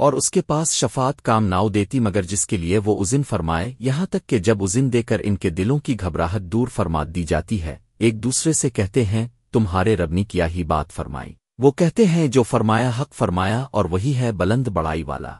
اور اس کے پاس شفات کام ناؤ دیتی مگر جس کے لیے وہ ازن فرمائے، یہاں تک کہ جب ازن دے کر ان کے دلوں کی گھبراہٹ دور فرما دی جاتی ہے، ایک دوسرے سے کہتے ہیں، تمہارے ربنی کیا ہی بات فرمائی۔ وہ کہتے ہیں، جو فرمایا حق فرمایا اور وہی ہے بلند بڑائی والا۔